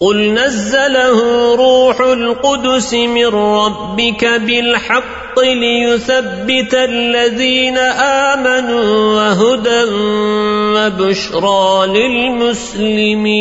قل نزله روح القدس من ربك بالحق ليثبت الذين آمنوا وهدى وبشرى للمسلمين